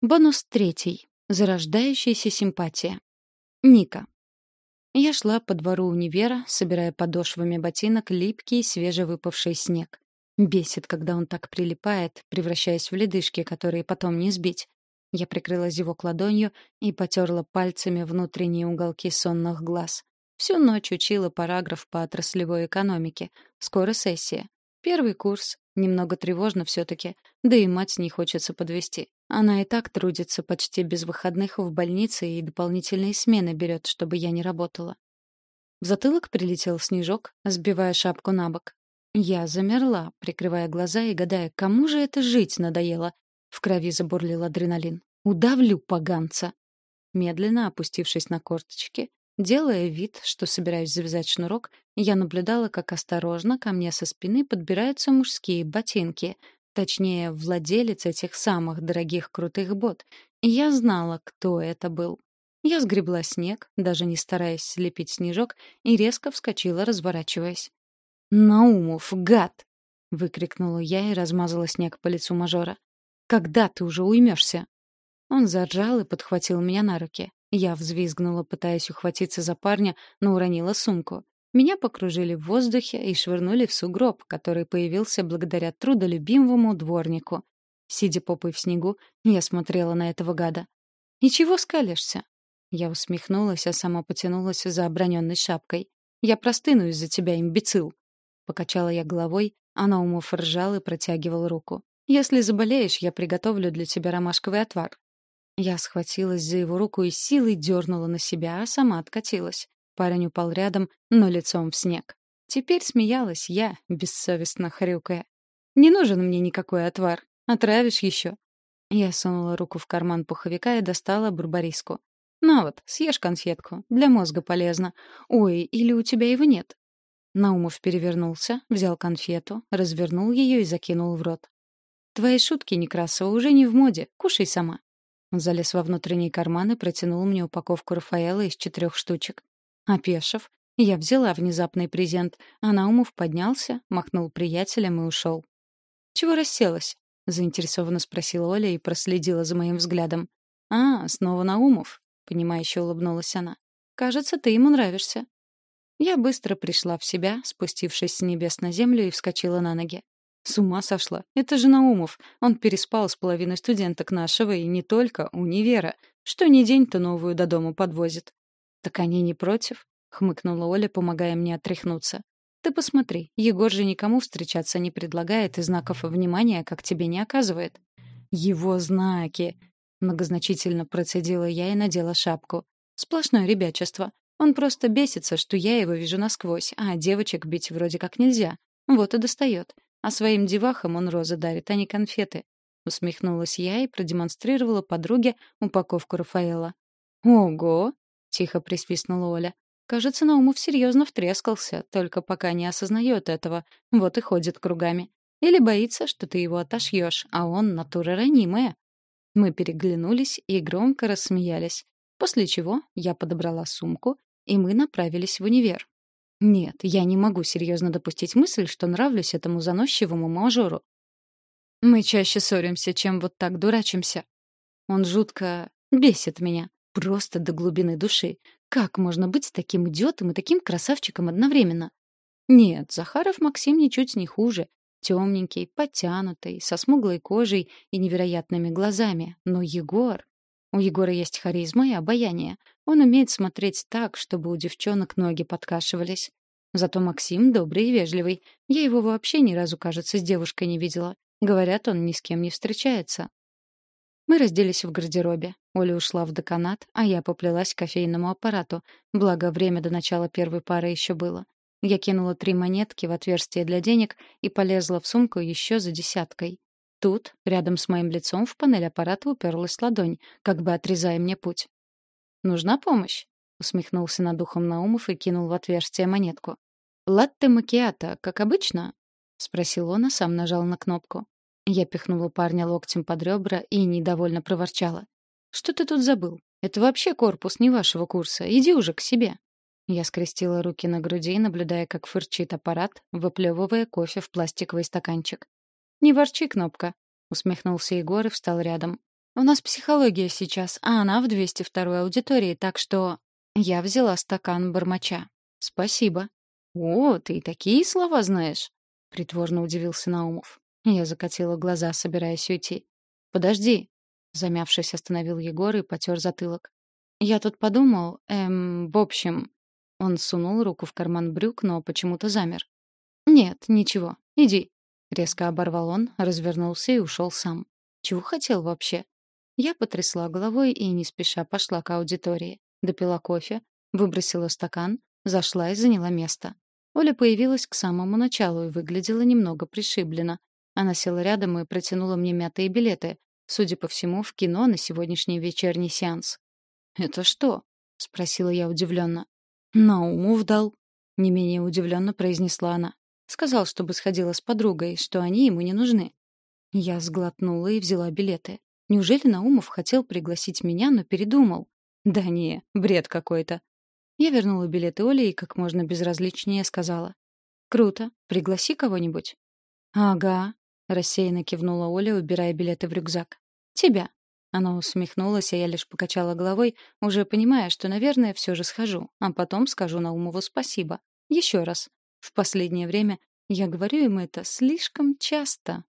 Бонус третий. Зарождающаяся симпатия. Ника. Я шла по двору универа, собирая подошвами ботинок липкий, свежевыпавший снег. Бесит, когда он так прилипает, превращаясь в ледышки, которые потом не сбить. Я прикрыла зевок ладонью и потерла пальцами внутренние уголки сонных глаз. Всю ночь учила параграф по отраслевой экономике. Скоро сессия. Первый курс. Немного тревожно все-таки. Да и мать не хочется подвести. Она и так трудится почти без выходных в больнице и дополнительные смены берет, чтобы я не работала. В затылок прилетел снежок, сбивая шапку на бок. Я замерла, прикрывая глаза и гадая, кому же это жить надоело. В крови забурлил адреналин. «Удавлю поганца!» Медленно опустившись на корточки, делая вид, что собираюсь завязать шнурок, я наблюдала, как осторожно ко мне со спины подбираются мужские ботинки — Точнее, владелец этих самых дорогих крутых бот. Я знала, кто это был. Я сгребла снег, даже не стараясь слепить снежок, и резко вскочила, разворачиваясь. «Наумов, гад!» — выкрикнула я и размазала снег по лицу мажора. «Когда ты уже уймешься?» Он заржал и подхватил меня на руки. Я взвизгнула, пытаясь ухватиться за парня, но уронила сумку. Меня покружили в воздухе и швырнули в сугроб, который появился благодаря трудолюбивому дворнику. Сидя попой в снегу, я смотрела на этого гада. «И чего скалишься?» Я усмехнулась, а сама потянулась за оброненной шапкой. «Я простыну из-за тебя, имбецил!» Покачала я головой, а Наумов ржал и протягивал руку. «Если заболеешь, я приготовлю для тебя ромашковый отвар». Я схватилась за его руку и силой дернула на себя, а сама откатилась. Парень упал рядом, но лицом в снег. Теперь смеялась я, бессовестно хрюкая. «Не нужен мне никакой отвар. Отравишь еще». Я сунула руку в карман пуховика и достала барбариску. «На вот, съешь конфетку. Для мозга полезно. Ой, или у тебя его нет?» Наумов перевернулся, взял конфету, развернул ее и закинул в рот. «Твои шутки, Некрасова, уже не в моде. Кушай сама». Он залез во внутренний карман и протянул мне упаковку Рафаэла из четырех штучек. Опешив, я взяла внезапный презент, а Наумов поднялся, махнул приятелям и ушел. «Чего расселась?» — заинтересованно спросила Оля и проследила за моим взглядом. «А, снова Наумов», — понимающе улыбнулась она. «Кажется, ты ему нравишься». Я быстро пришла в себя, спустившись с небес на землю и вскочила на ноги. С ума сошла. Это же Наумов. Он переспал с половиной студенток нашего и не только универа. Что ни день, то новую до дома подвозит. «Так они не против?» — хмыкнула Оля, помогая мне отряхнуться. «Ты посмотри, Егор же никому встречаться не предлагает и знаков внимания, как тебе не оказывает». «Его знаки!» — многозначительно процедила я и надела шапку. «Сплошное ребячество. Он просто бесится, что я его вижу насквозь, а девочек бить вроде как нельзя. Вот и достает. А своим девахам он розы дарит, а не конфеты». Усмехнулась я и продемонстрировала подруге упаковку Рафаэла. «Ого!» — тихо присвистнула Оля. «Кажется, Наумов серьезно втрескался, только пока не осознает этого, вот и ходит кругами. Или боится, что ты его отошьешь, а он натура ранимая». Мы переглянулись и громко рассмеялись, после чего я подобрала сумку, и мы направились в универ. Нет, я не могу серьезно допустить мысль, что нравлюсь этому заносчивому мажору. Мы чаще ссоримся, чем вот так дурачимся. Он жутко бесит меня. Просто до глубины души. Как можно быть таким идиотом и таким красавчиком одновременно? Нет, Захаров Максим ничуть не хуже. Темненький, подтянутый, со смуглой кожей и невероятными глазами. Но Егор... У Егора есть харизма и обаяние. Он умеет смотреть так, чтобы у девчонок ноги подкашивались. Зато Максим добрый и вежливый. Я его вообще ни разу, кажется, с девушкой не видела. Говорят, он ни с кем не встречается. Мы разделись в гардеробе. Оля ушла в деканат, а я поплелась к кофейному аппарату, благо время до начала первой пары еще было. Я кинула три монетки в отверстие для денег и полезла в сумку еще за десяткой. Тут, рядом с моим лицом, в панель аппарата уперлась ладонь, как бы отрезая мне путь. «Нужна помощь?» — усмехнулся над ухом Наумов и кинул в отверстие монетку. «Латте макиато, как обычно?» — спросил он, а сам нажал на кнопку. Я пихнула парня локтем под ребра и недовольно проворчала. «Что ты тут забыл? Это вообще корпус не вашего курса. Иди уже к себе». Я скрестила руки на груди, наблюдая, как фырчит аппарат, выплевывая кофе в пластиковый стаканчик. «Не ворчи, Кнопка», — усмехнулся Егор и встал рядом. У нас психология сейчас, а она в 202-й аудитории, так что...» Я взяла стакан бормоча. «Спасибо». «О, ты и такие слова знаешь?» — притворно удивился Наумов. Я закатила глаза, собираясь уйти. «Подожди!» — замявшись, остановил Егор и потер затылок. «Я тут подумал, эм, в общем...» Он сунул руку в карман брюк, но почему-то замер. «Нет, ничего, иди». Резко оборвал он, развернулся и ушел сам. Чего хотел вообще? Я потрясла головой и не спеша пошла к аудитории. Допила кофе, выбросила стакан, зашла и заняла место. Оля появилась к самому началу и выглядела немного пришибленно. Она села рядом и протянула мне мятые билеты, судя по всему, в кино на сегодняшний вечерний сеанс. «Это что?» — спросила я удивленно. «Наумов дал», — не менее удивленно произнесла она. Сказал, чтобы сходила с подругой, что они ему не нужны. Я сглотнула и взяла билеты. Неужели Наумов хотел пригласить меня, но передумал? Да не, бред какой-то. Я вернула билеты Оле и как можно безразличнее сказала. «Круто. Пригласи кого-нибудь». «Ага», — рассеянно кивнула Оля, убирая билеты в рюкзак. «Тебя». Она усмехнулась, а я лишь покачала головой, уже понимая, что, наверное, все же схожу, а потом скажу Наумову спасибо. Еще раз. В последнее время я говорю им это слишком часто.